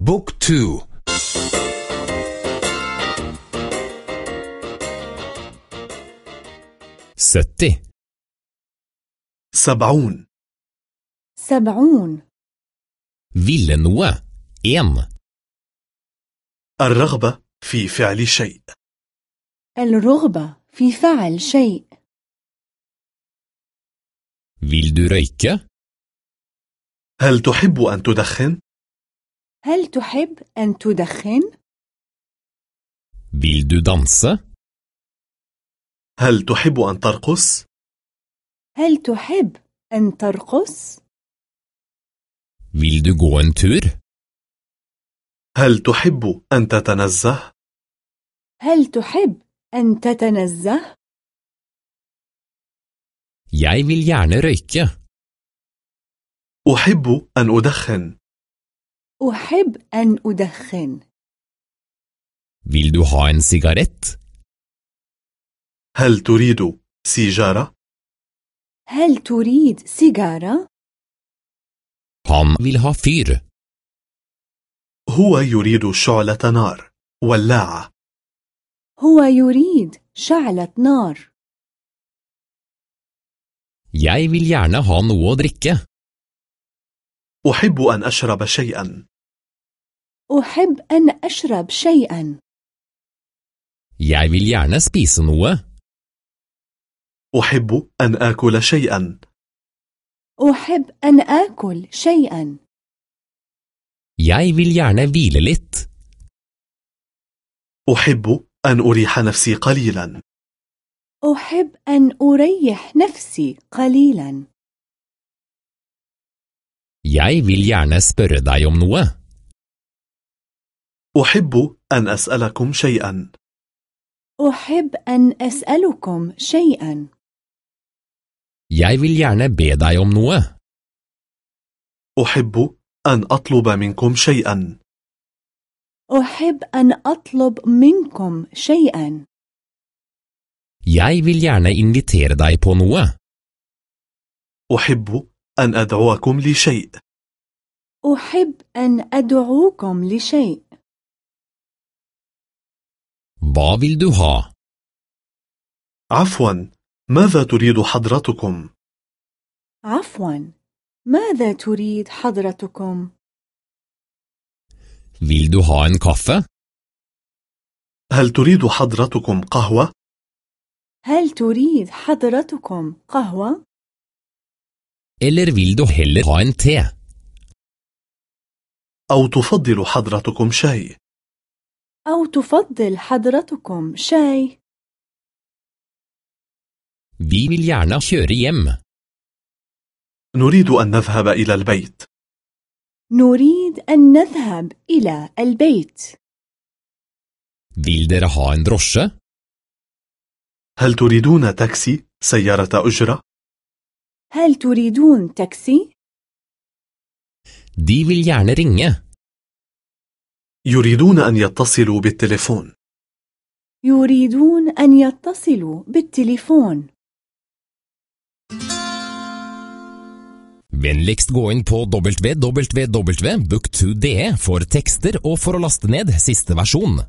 book two. sytti سبعون. سبعون. noe, en. الرغبة في فعل شيء. الرغبة في فعل شيء. Vil du røyke? هل تحب أن تدخن؟ هل تحب أن تدخن؟ Vil du danse? هل تحب أن ترقص؟ هل تحب أن ترقص؟ Vil du gå en tur? هل تحب أن تتنزه؟ هل تحب أن تتنزه؟ Jeg vil gjerne røyke. أحب أن أدخن أحب أن أدخن Vil du ha en sigarett? هل تريد سيجارة؟ هل تريد سيجارة؟ Han vil ha fyr. هو يريد شعلة نار ولاعة هو يريد شعلة نار Jeg vil gjerne ha noe å drikke. أحب أن أشرب شيئا أحب أن أشرب شيئا Jeg vil gjerne spise noe. أحب أن آكل شيئا أحب أن آكل شيئا Jeg vil gjerne hvile litt. أحب أن أريح نفسي قليلا أحب أن أريح نفسي قليلا Jeg vil gjerne spørre deg om noe. أحب أن أسألكم شيئا. أحب أن أسألكم شيئا. Jeg vil gjerne be deg om noe. أحب أن أطلب منكم شيئا. أحب أن أطلب منكم شيئا. Jeg vil gjerne invitere deg på noe. أحب أن أدعوكم لشيء. أحب أن أدعوكم لشيء. Hva vil du ha? عفوا ماذا تريد حضرتكم؟ عفوا ماذا تريد حضرتكم؟ Vil du ha en kaffe? هل تريد حضرتكم قهوة؟ هل تريد حضرتكم قهوة؟ Eller vil du heller ha en te? أو تفضل حضرتكم شاي؟ أو تفضل حضرتكم شاي؟ Vi vil gjerne kjøre hjem. نريد أن نذهب إلى البيت نريد أن نذهب إلى البيت Vil dere ha en drosje? هل تريدون تاكسي؟ سيارة أجرة؟ هل تريدون تاكسي؟ De vil gjerne ringe. يريدون أن يتصلوا بالتليفون يريدون أن يتصلوا بالتليفون Vennligst gå inn på www.book2.de for tekster og for å laste ned siste versjon.